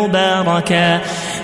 مباركا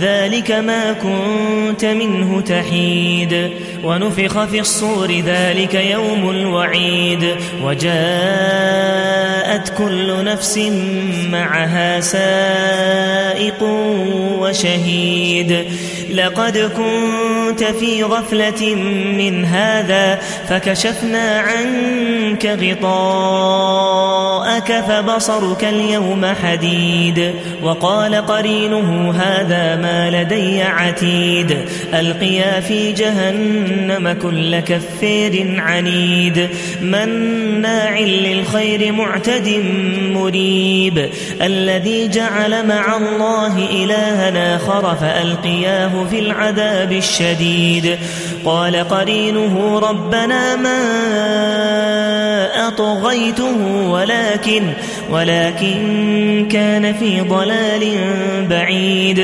ذلك ما كنت منه تحيد. ونفخ في الصور ذلك يوم الوعيد. وجاءت كل نفس معها سائق وشهيد. لقد كنت في غفلة من هذا فكشفنا عنك غطاءك فبصرك اليوم حديد. وقال قرينه هذا ما لدي عتيد. ألقيا في جهنم كل كفير عنيد. مناع للخير معتد مريب. الذي جعل مع الله إلها آخر فألقياه في العذاب الشديد. قال قرينه ربنا ما أطغيته ولكن ولكن كان في ضلال بعيد.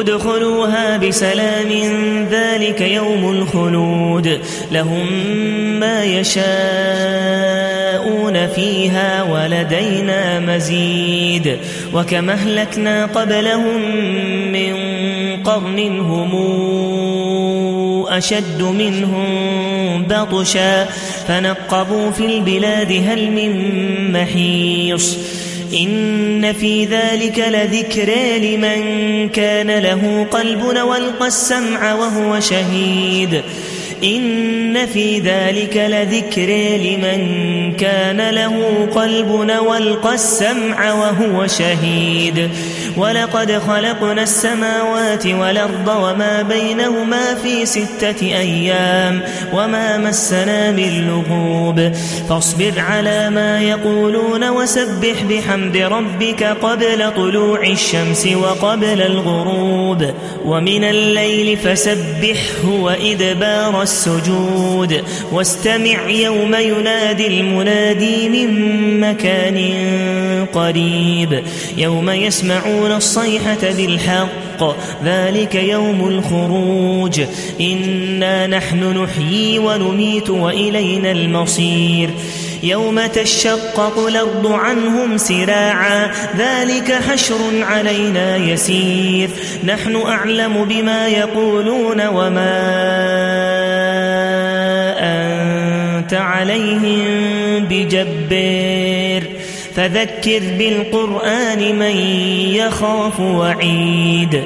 ادخلوها بسلام ذلك يوم الخلود. لهم ما يشاءون فيها ولدينا مزيد. وكما أهلكنا قبلهم من قرن هم أشد منهم بطشا. فنقبوا في البلاد هل من محيص. إن في ذلك لذكرى لمن كان له قلب والقى السمع وهو شهيد. إن في ذلك لذكر لمن كان له قلب والقى السمع وهو شهيد. ولقد خلقنا السماوات والأرض وما بينهما في ستة أيام وما مسنا من لغوب. فاصبر على ما يقولون وسبح بحمد ربك قبل طلوع الشمس وقبل الغروب. ومن الليل فسبحه وإدبار السجود واستمع يوم ينادي المنادي من مكان قريب. يوم يسمعون الصيحة بالحق. ذلك يوم الخروج. إنا نحن نحيي ونميت وإلينا المصير. يوم تشقق الأرض عنهم سراعا. ذلك حشر علينا يسير. نحن أعلم بما يقولون وما أنت عليهم بجبار فذكر بالقرآن من يخاف وعيد.